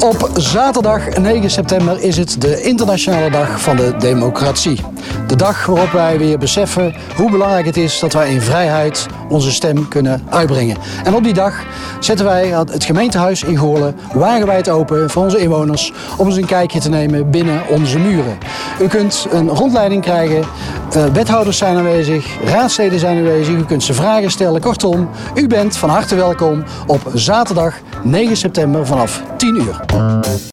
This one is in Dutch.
Op zaterdag 9 september is het de Internationale Dag van de Democratie. De dag waarop wij weer beseffen hoe belangrijk het is dat wij in vrijheid onze stem kunnen uitbrengen. En op die dag zetten wij het gemeentehuis in Goorlen wagenwijd open voor onze inwoners om eens een kijkje te nemen binnen onze muren. U kunt een rondleiding krijgen, uh, wethouders zijn aanwezig, raadsleden zijn aanwezig, u kunt ze vragen stellen. Kortom, u bent van harte welkom op zaterdag 9 september vanaf 10 uur.